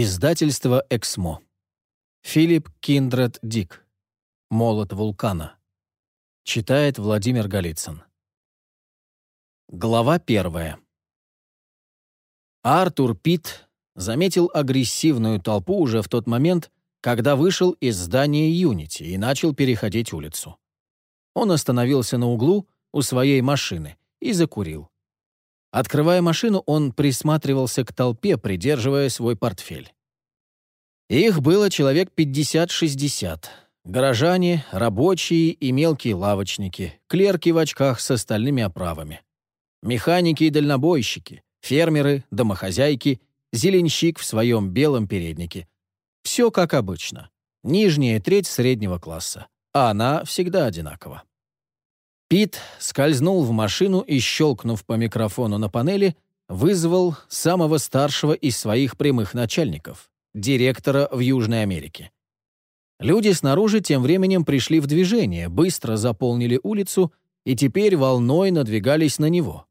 Издательство «Эксмо». Филипп Киндред Дик. «Молот вулкана». Читает Владимир Голицын. Глава первая. Артур Пит заметил агрессивную толпу уже в тот момент, когда вышел из здания Юнити и начал переходить улицу. Он остановился на углу у своей машины и закурил. Открывая машину, он присматривался к толпе, придерживая свой портфель. Их было человек 50-60. Горожане, рабочие и мелкие лавочники, клерки в очках с остальными оправами. Механики и дальнобойщики, фермеры, домохозяйки, зеленщик в своем белом переднике. Все как обычно. Нижняя треть среднего класса. А она всегда одинакова. Пит скользнул в машину и, щелкнув по микрофону на панели, вызвал самого старшего из своих прямых начальников, директора в Южной Америке. Люди снаружи тем временем пришли в движение, быстро заполнили улицу и теперь волной надвигались на него.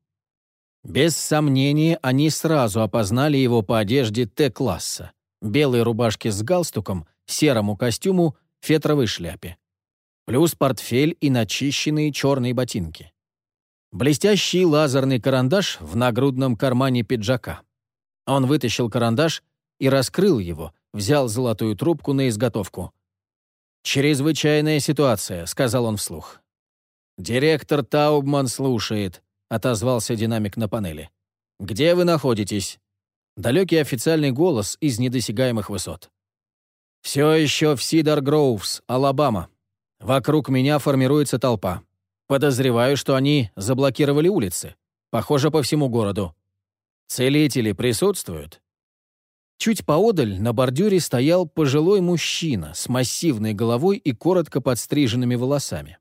Без сомнения, они сразу опознали его по одежде Т-класса, белой рубашке с галстуком, серому костюму, фетровой шляпе плюс портфель и начищенные черные ботинки. Блестящий лазерный карандаш в нагрудном кармане пиджака. Он вытащил карандаш и раскрыл его, взял золотую трубку на изготовку. «Чрезвычайная ситуация», — сказал он вслух. «Директор Таубман слушает», — отозвался динамик на панели. «Где вы находитесь?» Далекий официальный голос из недосягаемых высот. «Все еще в Сидар Гроувс, Алабама», Вокруг меня формируется толпа. Подозреваю, что они заблокировали улицы. Похоже, по всему городу. Целители присутствуют? Чуть поодаль на бордюре стоял пожилой мужчина с массивной головой и коротко подстриженными волосами.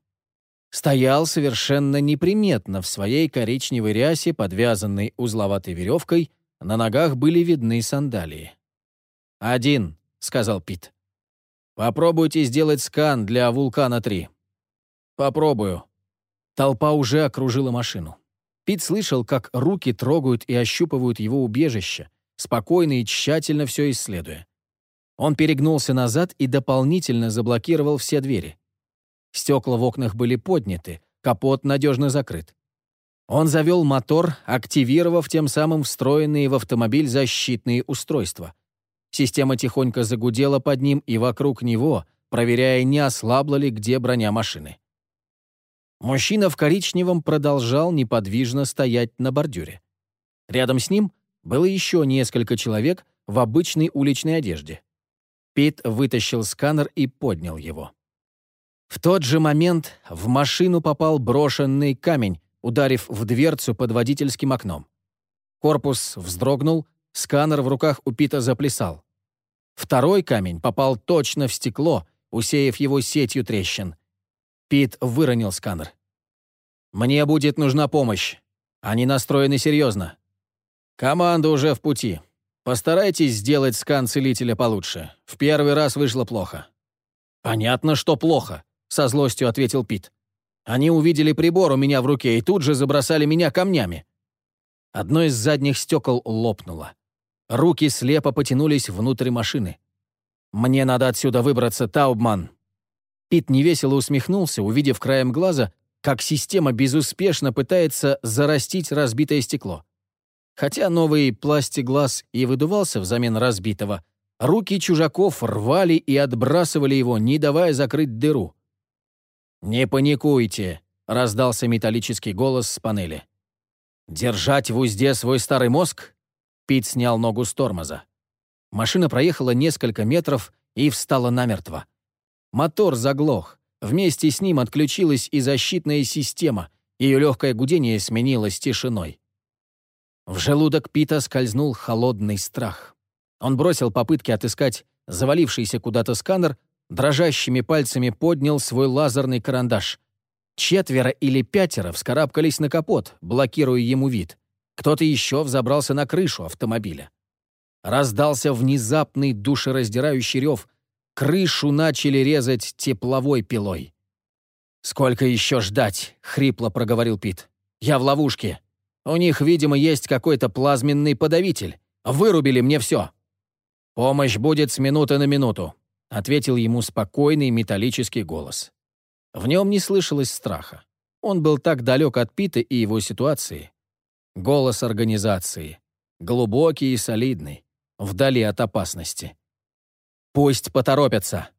Стоял совершенно неприметно в своей коричневой рясе, подвязанной узловатой веревкой, на ногах были видны сандалии. «Один», — сказал Пит. Попробуйте сделать скан для «Вулкана-3». Попробую. Толпа уже окружила машину. Пит слышал, как руки трогают и ощупывают его убежище, спокойно и тщательно все исследуя. Он перегнулся назад и дополнительно заблокировал все двери. Стекла в окнах были подняты, капот надежно закрыт. Он завел мотор, активировав тем самым встроенные в автомобиль защитные устройства — Система тихонько загудела под ним и вокруг него, проверяя, не ослабла ли где броня машины. Мужчина в коричневом продолжал неподвижно стоять на бордюре. Рядом с ним было еще несколько человек в обычной уличной одежде. Пит вытащил сканер и поднял его. В тот же момент в машину попал брошенный камень, ударив в дверцу под водительским окном. Корпус вздрогнул, Сканер в руках у Пита заплясал. Второй камень попал точно в стекло, усеяв его сетью трещин. Пит выронил сканер. «Мне будет нужна помощь. Они настроены серьезно. Команда уже в пути. Постарайтесь сделать скан целителя получше. В первый раз вышло плохо». «Понятно, что плохо», — со злостью ответил Пит. «Они увидели прибор у меня в руке и тут же забросали меня камнями». Одно из задних стекол лопнуло. Руки слепо потянулись внутрь машины. «Мне надо отсюда выбраться, Таубман!» Пит невесело усмехнулся, увидев краем глаза, как система безуспешно пытается зарастить разбитое стекло. Хотя новый пластиглаз и выдувался взамен разбитого, руки чужаков рвали и отбрасывали его, не давая закрыть дыру. «Не паникуйте», — раздался металлический голос с панели. «Держать в узде свой старый мозг Пит снял ногу с тормоза. Машина проехала несколько метров и встала намертво. Мотор заглох. Вместе с ним отключилась и защитная система. Ее легкое гудение сменилось тишиной. В желудок Пита скользнул холодный страх. Он бросил попытки отыскать завалившийся куда-то сканер, дрожащими пальцами поднял свой лазерный карандаш. Четверо или пятеро вскарабкались на капот, блокируя ему вид. Кто-то еще взобрался на крышу автомобиля. Раздался внезапный душераздирающий рев. Крышу начали резать тепловой пилой. «Сколько еще ждать?» — хрипло проговорил Пит. «Я в ловушке. У них, видимо, есть какой-то плазменный подавитель. Вырубили мне все». «Помощь будет с минуты на минуту», — ответил ему спокойный металлический голос. В нем не слышалось страха. Он был так далек от Пита и его ситуации. Голос организации. Глубокий и солидный. Вдали от опасности. «Пусть поторопятся!»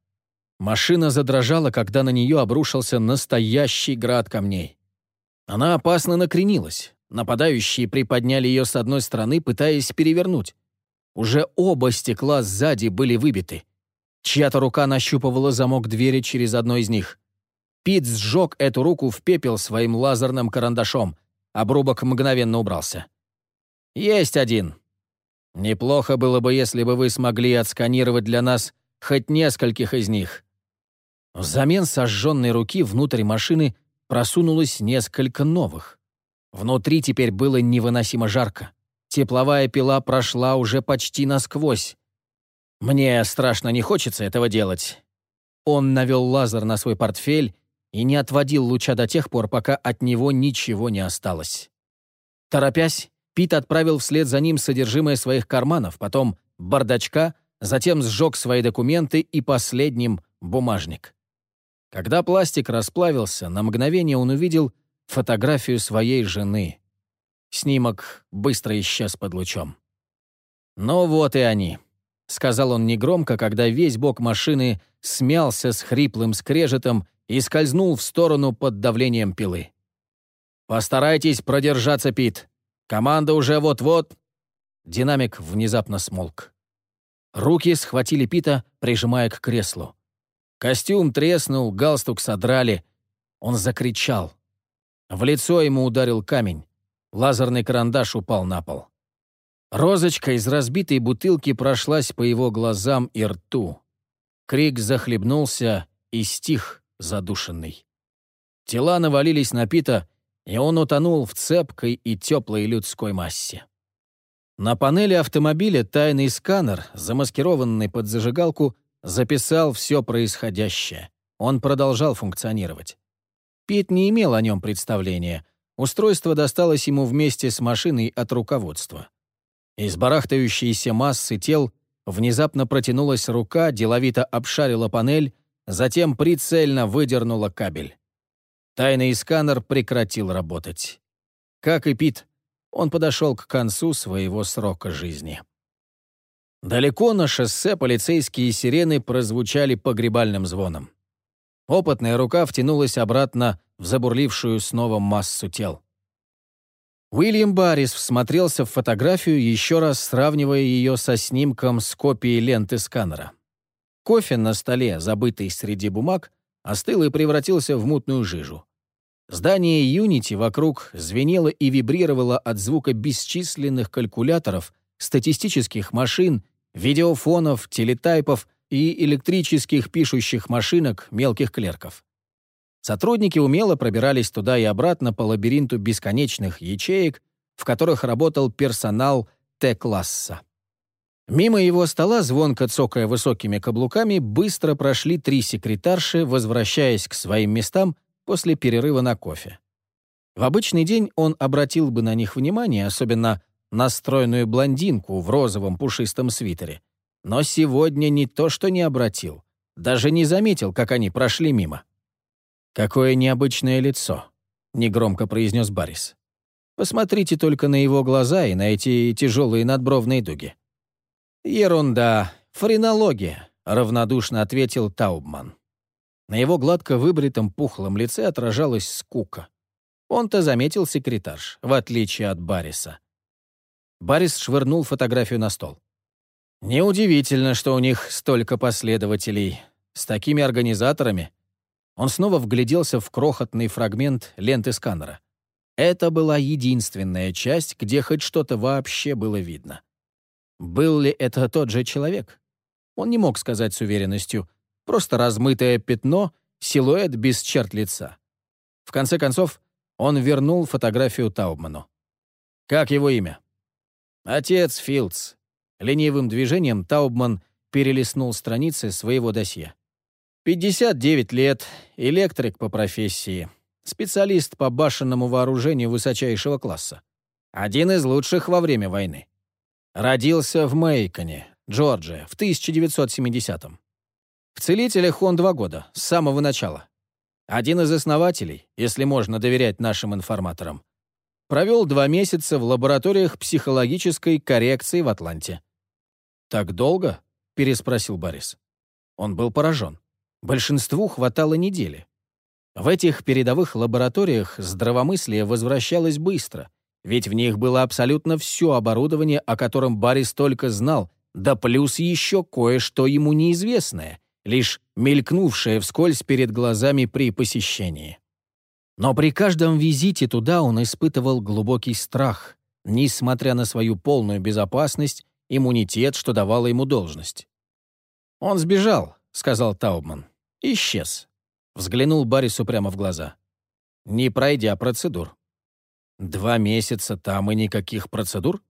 Машина задрожала, когда на нее обрушился настоящий град камней. Она опасно накренилась. Нападающие приподняли ее с одной стороны, пытаясь перевернуть. Уже оба стекла сзади были выбиты. Чья-то рука нащупывала замок двери через одно из них. Пит сжег эту руку в пепел своим лазерным карандашом. Обрубок мгновенно убрался. «Есть один. Неплохо было бы, если бы вы смогли отсканировать для нас хоть нескольких из них». Взамен сожженной руки внутрь машины просунулось несколько новых. Внутри теперь было невыносимо жарко. Тепловая пила прошла уже почти насквозь. Мне страшно не хочется этого делать. Он навел лазер на свой портфель и не отводил луча до тех пор, пока от него ничего не осталось. Торопясь, Пит отправил вслед за ним содержимое своих карманов, потом бардачка, затем сжег свои документы и последним — бумажник. Когда пластик расплавился, на мгновение он увидел фотографию своей жены. Снимок быстро исчез под лучом. «Ну вот и они», — сказал он негромко, когда весь бок машины смялся с хриплым скрежетом и скользнул в сторону под давлением пилы. «Постарайтесь продержаться, Пит. Команда уже вот-вот...» Динамик внезапно смолк. Руки схватили Пита, прижимая к креслу. Костюм треснул, галстук содрали. Он закричал. В лицо ему ударил камень. Лазерный карандаш упал на пол. Розочка из разбитой бутылки прошлась по его глазам и рту. Крик захлебнулся и стих, задушенный. Тела навалились на Пита, и он утонул в цепкой и теплой людской массе. На панели автомобиля тайный сканер, замаскированный под зажигалку, записал все происходящее. Он продолжал функционировать. Пит не имел о нем представления. Устройство досталось ему вместе с машиной от руководства. Из барахтающейся массы тел внезапно протянулась рука, деловито обшарила панель, затем прицельно выдернула кабель. Тайный сканер прекратил работать. Как и Пит, он подошел к концу своего срока жизни. Далеко на шоссе полицейские сирены прозвучали погребальным звоном. Опытная рука втянулась обратно в забурлившую снова массу тел. Уильям Баррис всмотрелся в фотографию, еще раз сравнивая ее со снимком с копией ленты сканера. Кофе на столе, забытый среди бумаг, остыл и превратился в мутную жижу. Здание Unity вокруг звенело и вибрировало от звука бесчисленных калькуляторов, статистических машин, видеофонов, телетайпов и электрических пишущих машинок мелких клерков. Сотрудники умело пробирались туда и обратно по лабиринту бесконечных ячеек, в которых работал персонал Т-класса. Мимо его стола, звонко цокая высокими каблуками, быстро прошли три секретарши, возвращаясь к своим местам после перерыва на кофе. В обычный день он обратил бы на них внимание, особенно на стройную блондинку в розовом пушистом свитере. Но сегодня не то что не обратил, даже не заметил, как они прошли мимо. «Какое необычное лицо», — негромко произнес Баррис. «Посмотрите только на его глаза и на эти тяжелые надбровные дуги». «Ерунда, френология», — равнодушно ответил Таубман. На его гладко выбритом пухлом лице отражалась скука. Он-то заметил секретарш, в отличие от Барриса. Баррис швырнул фотографию на стол. «Неудивительно, что у них столько последователей. С такими организаторами». Он снова вгляделся в крохотный фрагмент ленты сканера. Это была единственная часть, где хоть что-то вообще было видно. Был ли это тот же человек? Он не мог сказать с уверенностью. Просто размытое пятно, силуэт без черт лица. В конце концов, он вернул фотографию Таубману. «Как его имя?» «Отец Филдс». Ленивым движением Таубман перелистнул страницы своего досье. 59 лет, электрик по профессии, специалист по башенному вооружению высочайшего класса. Один из лучших во время войны. Родился в Мейконе, Джорджия, в 1970-м. В целителях он два года, с самого начала. Один из основателей, если можно доверять нашим информаторам, провел два месяца в лабораториях психологической коррекции в Атланте. «Так долго?» — переспросил Борис. Он был поражен. Большинству хватало недели. В этих передовых лабораториях здравомыслие возвращалось быстро, ведь в них было абсолютно все оборудование, о котором Борис только знал, да плюс еще кое-что ему неизвестное — лишь мелькнувшее вскользь перед глазами при посещении. Но при каждом визите туда он испытывал глубокий страх, несмотря на свою полную безопасность, иммунитет, что давало ему должность. «Он сбежал», — сказал Таубман. «Исчез». Взглянул Баррису прямо в глаза. Не пройдя процедур. «Два месяца там и никаких процедур?»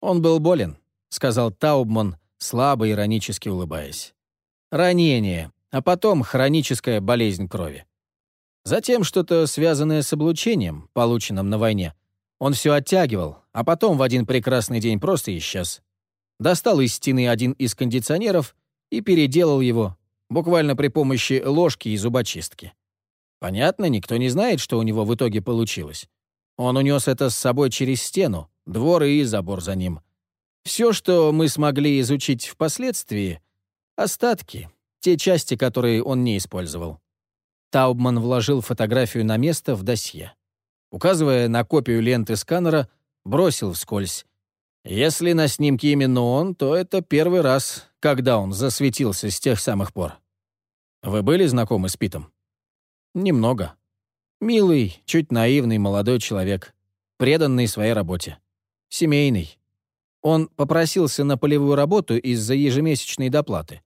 «Он был болен», — сказал Таубман, слабо иронически улыбаясь ранение, а потом хроническая болезнь крови. Затем что-то связанное с облучением, полученным на войне. Он все оттягивал, а потом в один прекрасный день просто исчез. Достал из стены один из кондиционеров и переделал его, буквально при помощи ложки и зубочистки. Понятно, никто не знает, что у него в итоге получилось. Он унес это с собой через стену, двор и забор за ним. Все, что мы смогли изучить впоследствии — Остатки, те части, которые он не использовал. Таубман вложил фотографию на место в досье. Указывая на копию ленты сканера, бросил вскользь. Если на снимке именно он, то это первый раз, когда он засветился с тех самых пор. Вы были знакомы с Питом? Немного. Милый, чуть наивный молодой человек, преданный своей работе. Семейный. Он попросился на полевую работу из-за ежемесячной доплаты.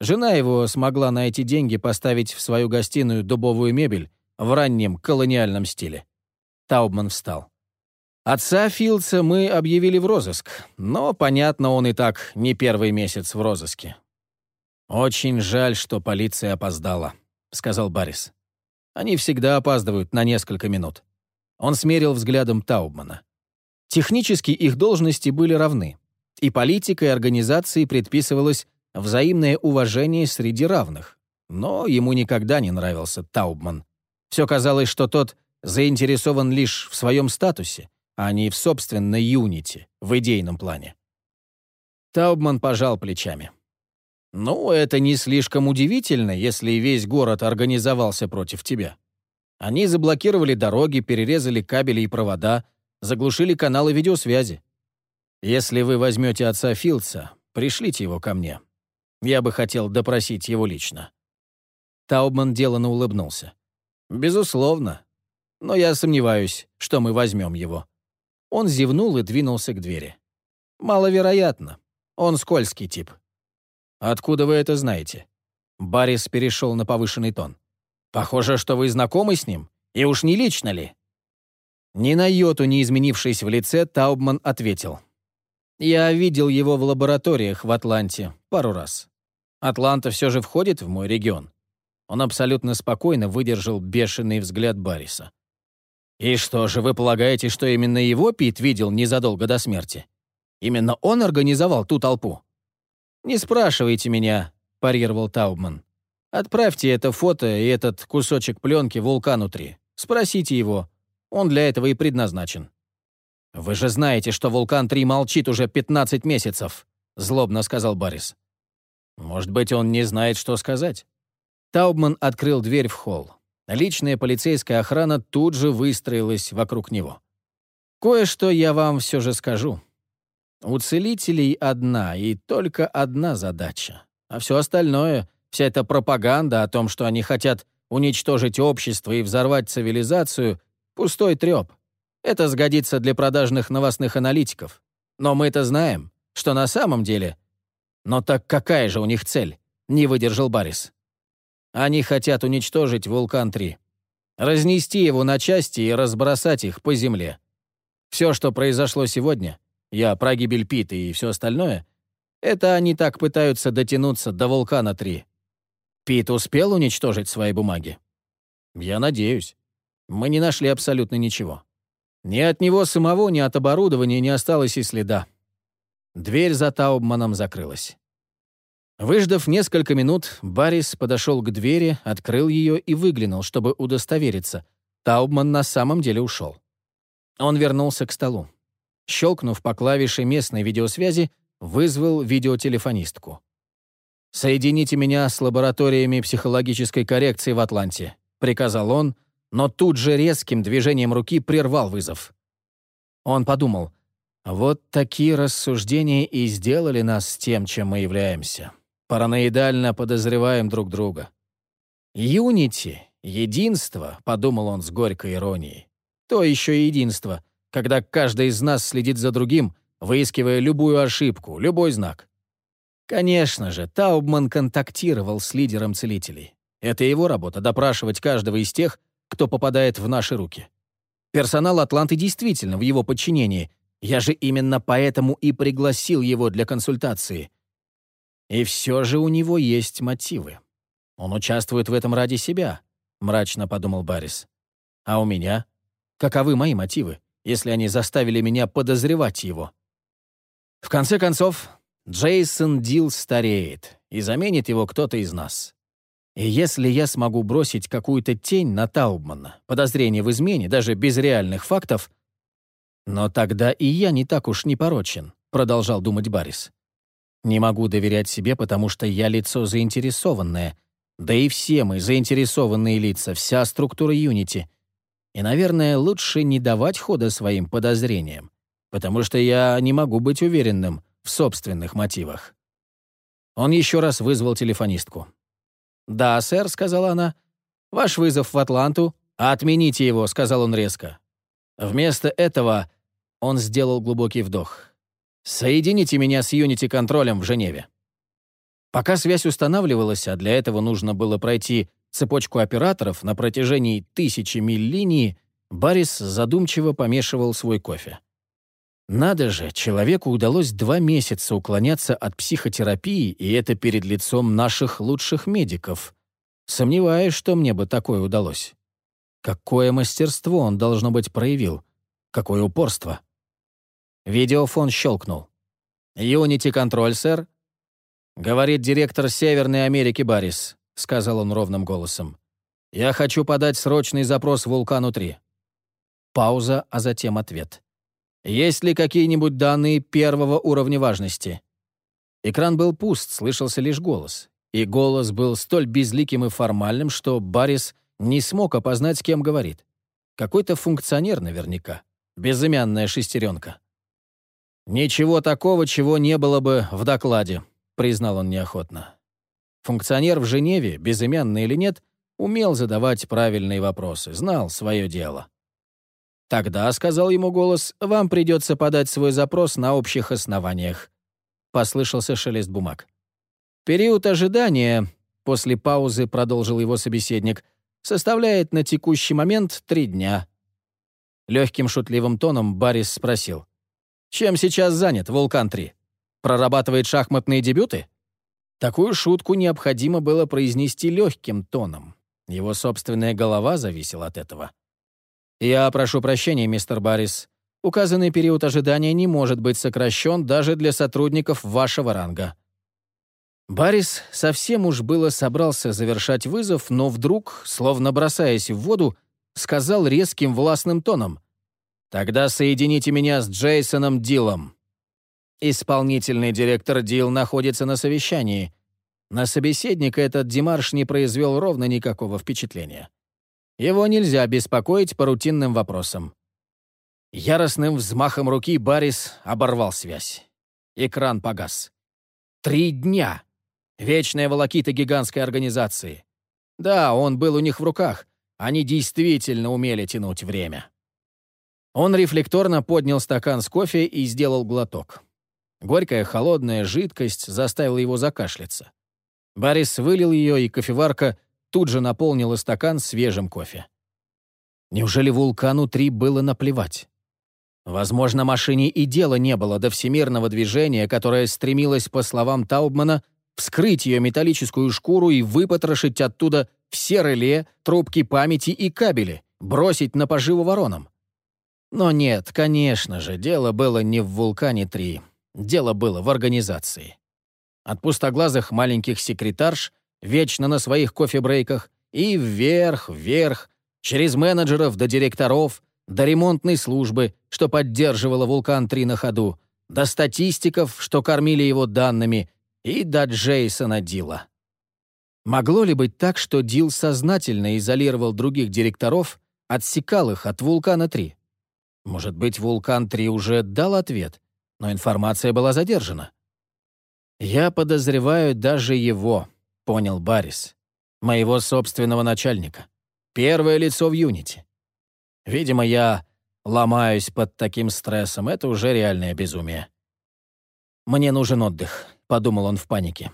Жена его смогла на эти деньги поставить в свою гостиную дубовую мебель в раннем колониальном стиле. Таубман встал. Отца Филдса мы объявили в розыск, но, понятно, он и так не первый месяц в розыске. «Очень жаль, что полиция опоздала», — сказал Баррис. «Они всегда опаздывают на несколько минут». Он смерил взглядом Таубмана. Технически их должности были равны, и политикой организации предписывалось взаимное уважение среди равных. Но ему никогда не нравился Таубман. Все казалось, что тот заинтересован лишь в своем статусе, а не в собственной юнити, в идейном плане. Таубман пожал плечами. «Ну, это не слишком удивительно, если весь город организовался против тебя. Они заблокировали дороги, перерезали кабели и провода, заглушили каналы видеосвязи. Если вы возьмете отца Филдса, пришлите его ко мне. Я бы хотел допросить его лично». Таубман деланно улыбнулся. «Безусловно. Но я сомневаюсь, что мы возьмем его». Он зевнул и двинулся к двери. «Маловероятно. Он скользкий тип». «Откуда вы это знаете?» Баррис перешел на повышенный тон. «Похоже, что вы знакомы с ним. И уж не лично ли?» Ни на йоту не изменившись в лице, Таубман ответил. «Я видел его в лабораториях в Атланте пару раз. Атланта все же входит в мой регион. Он абсолютно спокойно выдержал бешеный взгляд Барриса. «И что же, вы полагаете, что именно его Пит видел незадолго до смерти? Именно он организовал ту толпу?» «Не спрашивайте меня», — парировал Таубман. «Отправьте это фото и этот кусочек пленки вулкану 3. Спросите его. Он для этого и предназначен». «Вы же знаете, что вулкан-3 молчит уже 15 месяцев», — злобно сказал Борис. Может быть, он не знает, что сказать? Таубман открыл дверь в холл. Личная полицейская охрана тут же выстроилась вокруг него. Кое-что я вам все же скажу. У целителей одна и только одна задача. А все остальное, вся эта пропаганда о том, что они хотят уничтожить общество и взорвать цивилизацию, пустой треп. Это сгодится для продажных новостных аналитиков. Но мы-то знаем, что на самом деле «Но так какая же у них цель?» — не выдержал Баррис. «Они хотят уничтожить Вулкан-3. Разнести его на части и разбросать их по земле. Все, что произошло сегодня, я про гибель Пита и все остальное, это они так пытаются дотянуться до Вулкана-3. Пит успел уничтожить свои бумаги? Я надеюсь. Мы не нашли абсолютно ничего. Ни от него самого, ни от оборудования не осталось и следа. Дверь за Таубманом закрылась. Выждав несколько минут, Баррис подошел к двери, открыл ее и выглянул, чтобы удостовериться. Таубман на самом деле ушел. Он вернулся к столу. Щелкнув по клавише местной видеосвязи, вызвал видеотелефонистку. «Соедините меня с лабораториями психологической коррекции в Атланте», — приказал он, но тут же резким движением руки прервал вызов. Он подумал, вот такие рассуждения и сделали нас тем, чем мы являемся. Параноидально подозреваем друг друга. «Юнити, единство», — подумал он с горькой иронией. «То еще единство, когда каждый из нас следит за другим, выискивая любую ошибку, любой знак». Конечно же, Таубман контактировал с лидером целителей. Это его работа — допрашивать каждого из тех, кто попадает в наши руки. Персонал Атланты действительно в его подчинении. Я же именно поэтому и пригласил его для консультации. И все же у него есть мотивы. Он участвует в этом ради себя, мрачно подумал Баррис. А у меня? Каковы мои мотивы, если они заставили меня подозревать его? В конце концов, Джейсон Дил стареет, и заменит его кто-то из нас. И если я смогу бросить какую-то тень на Таубмана, подозрение в измене, даже без реальных фактов, но тогда и я не так уж непорочен, продолжал думать Баррис. Не могу доверять себе, потому что я лицо заинтересованное. Да и все мы заинтересованные лица, вся структура Юнити. И, наверное, лучше не давать хода своим подозрениям, потому что я не могу быть уверенным в собственных мотивах. Он еще раз вызвал телефонистку. «Да, сэр», — сказала она. «Ваш вызов в Атланту. Отмените его», — сказал он резко. Вместо этого он сделал глубокий вдох. «Соедините меня с Юнити-контролем в Женеве». Пока связь устанавливалась, а для этого нужно было пройти цепочку операторов на протяжении тысячи миль линии, Баррис задумчиво помешивал свой кофе. Надо же, человеку удалось два месяца уклоняться от психотерапии, и это перед лицом наших лучших медиков. Сомневаюсь, что мне бы такое удалось. Какое мастерство он, должно быть, проявил. Какое упорство. Видеофон щелкнул. «Юнити-контроль, сэр?» «Говорит директор Северной Америки Баррис», — сказал он ровным голосом. «Я хочу подать срочный запрос «Вулкану-3». Пауза, а затем ответ. Есть ли какие-нибудь данные первого уровня важности? Экран был пуст, слышался лишь голос. И голос был столь безликим и формальным, что Баррис не смог опознать, с кем говорит. Какой-то функционер наверняка. Безымянная шестеренка. «Ничего такого, чего не было бы в докладе», — признал он неохотно. Функционер в Женеве, безымянный или нет, умел задавать правильные вопросы, знал свое дело. «Тогда», — сказал ему голос, — «вам придется подать свой запрос на общих основаниях». Послышался шелест бумаг. «Период ожидания», — после паузы продолжил его собеседник, «составляет на текущий момент три дня». Легким шутливым тоном Баррис спросил. «Чем сейчас занят Вулкан-3? Прорабатывает шахматные дебюты?» Такую шутку необходимо было произнести легким тоном. Его собственная голова зависела от этого. «Я прошу прощения, мистер Баррис. Указанный период ожидания не может быть сокращен даже для сотрудников вашего ранга». Баррис совсем уж было собрался завершать вызов, но вдруг, словно бросаясь в воду, сказал резким властным тоном. «Тогда соедините меня с Джейсоном Дилом». Исполнительный директор Дил находится на совещании. На собеседника этот Димарш не произвел ровно никакого впечатления. Его нельзя беспокоить по рутинным вопросам. Яростным взмахом руки Баррис оборвал связь. Экран погас. Три дня. Вечная волокита гигантской организации. Да, он был у них в руках. Они действительно умели тянуть время. Он рефлекторно поднял стакан с кофе и сделал глоток. Горькая холодная жидкость заставила его закашляться. Баррис вылил ее, и кофеварка тут же наполнила стакан свежим кофе. Неужели вулкану-3 было наплевать? Возможно, машине и дела не было до всемирного движения, которое стремилось, по словам Таубмана, вскрыть ее металлическую шкуру и выпотрошить оттуда все реле, трубки памяти и кабели, бросить на поживу воронам. Но нет, конечно же, дело было не в «Вулкане-3». Дело было в организации. От пустоглазых маленьких секретарш, вечно на своих кофе-брейках, и вверх, вверх, через менеджеров до директоров, до ремонтной службы, что поддерживала «Вулкан-3» на ходу, до статистиков, что кормили его данными, и до Джейсона Дила. Могло ли быть так, что Дил сознательно изолировал других директоров, отсекал их от «Вулкана-3»? Может быть, «Вулкан-3» уже дал ответ, но информация была задержана. «Я подозреваю даже его», — понял Баррис, моего собственного начальника. Первое лицо в Юнити. Видимо, я ломаюсь под таким стрессом. Это уже реальное безумие. «Мне нужен отдых», — подумал он в панике.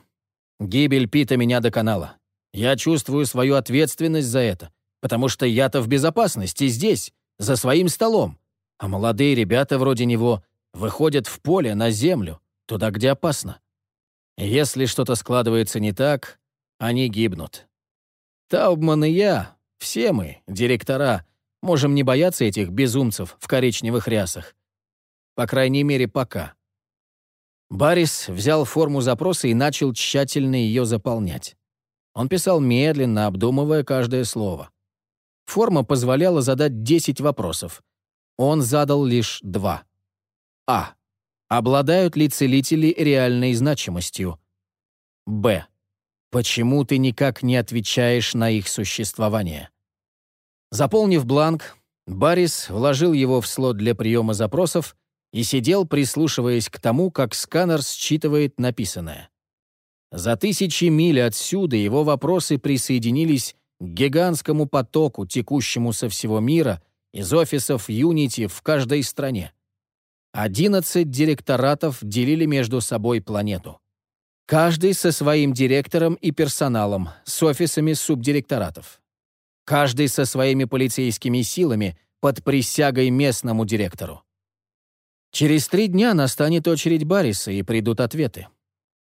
«Гибель Пита меня доконала. Я чувствую свою ответственность за это, потому что я-то в безопасности здесь, за своим столом, а молодые ребята вроде него выходят в поле, на землю, туда, где опасно. Если что-то складывается не так, они гибнут. Таубман и я, все мы, директора, можем не бояться этих безумцев в коричневых рясах. По крайней мере, пока. Баррис взял форму запроса и начал тщательно ее заполнять. Он писал медленно, обдумывая каждое слово. Форма позволяла задать 10 вопросов. Он задал лишь два. А. Обладают ли целители реальной значимостью? Б. Почему ты никак не отвечаешь на их существование? Заполнив бланк, Баррис вложил его в слот для приема запросов и сидел, прислушиваясь к тому, как сканер считывает написанное. За тысячи миль отсюда его вопросы присоединились к гигантскому потоку, текущему со всего мира, из офисов Unity в каждой стране. Одиннадцать директоратов делили между собой планету. Каждый со своим директором и персоналом, с офисами субдиректоратов. Каждый со своими полицейскими силами под присягой местному директору. Через три дня настанет очередь Барриса, и придут ответы.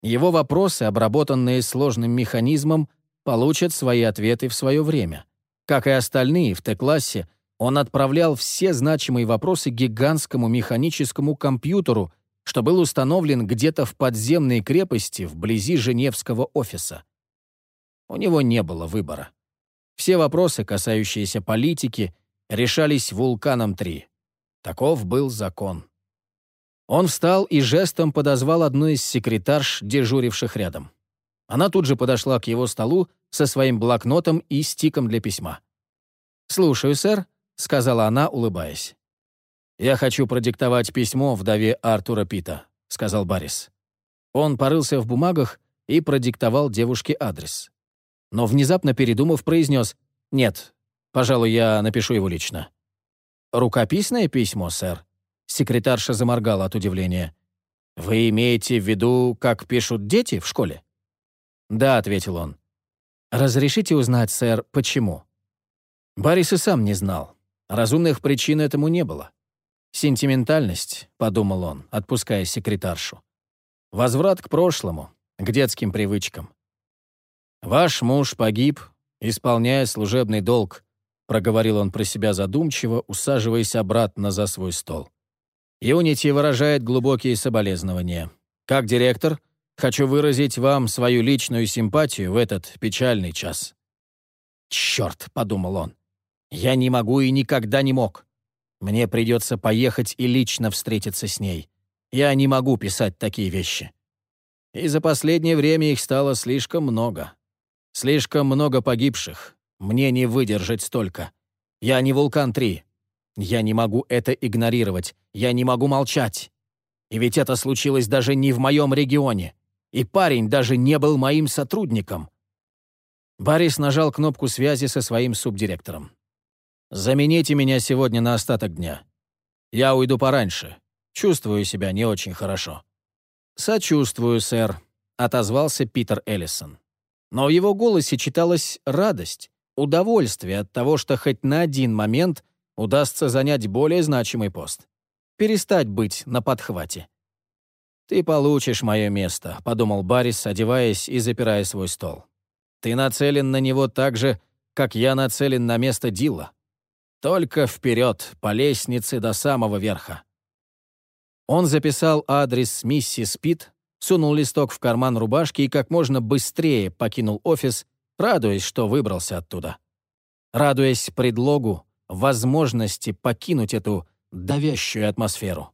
Его вопросы, обработанные сложным механизмом, получат свои ответы в свое время. Как и остальные в Т-классе, он отправлял все значимые вопросы гигантскому механическому компьютеру, что был установлен где-то в подземной крепости вблизи Женевского офиса. У него не было выбора. Все вопросы, касающиеся политики, решались «Вулканом-3». Таков был закон. Он встал и жестом подозвал одну из секретарш, дежуривших рядом. Она тут же подошла к его столу со своим блокнотом и стиком для письма. «Слушаю, сэр», — сказала она, улыбаясь. «Я хочу продиктовать письмо вдове Артура Пита», — сказал Баррис. Он порылся в бумагах и продиктовал девушке адрес. Но внезапно передумав, произнес «Нет, пожалуй, я напишу его лично». «Рукописное письмо, сэр?» Секретарша заморгала от удивления. «Вы имеете в виду, как пишут дети в школе?» «Да», — ответил он. «Разрешите узнать, сэр, почему?» Борис и сам не знал. Разумных причин этому не было. «Сентиментальность», — подумал он, отпуская секретаршу. «Возврат к прошлому, к детским привычкам». «Ваш муж погиб, исполняя служебный долг», — проговорил он про себя задумчиво, усаживаясь обратно за свой стол. Юнити выражает глубокие соболезнования. Как директор, хочу выразить вам свою личную симпатию в этот печальный час». «Черт», — подумал он, я не могу и никогда не мог. Мне придется поехать и лично встретиться с ней. Я не могу писать такие вещи. И за последнее время их стало слишком много. Слишком много погибших. Мне не выдержать столько. Я не «Вулкан-3». Я не могу это игнорировать. Я не могу молчать. И ведь это случилось даже не в моем регионе. И парень даже не был моим сотрудником. Борис нажал кнопку связи со своим субдиректором. Замените меня сегодня на остаток дня. Я уйду пораньше. Чувствую себя не очень хорошо». «Сочувствую, сэр», — отозвался Питер Эллисон. Но в его голосе читалась радость, удовольствие от того, что хоть на один момент удастся занять более значимый пост. Перестать быть на подхвате. «Ты получишь мое место», — подумал Баррис, одеваясь и запирая свой стол. «Ты нацелен на него так же, как я нацелен на место Дилла. Только вперед, по лестнице до самого верха. Он записал адрес миссис Пит, сунул листок в карман рубашки и как можно быстрее покинул офис, радуясь, что выбрался оттуда. Радуясь предлогу, возможности покинуть эту давящую атмосферу.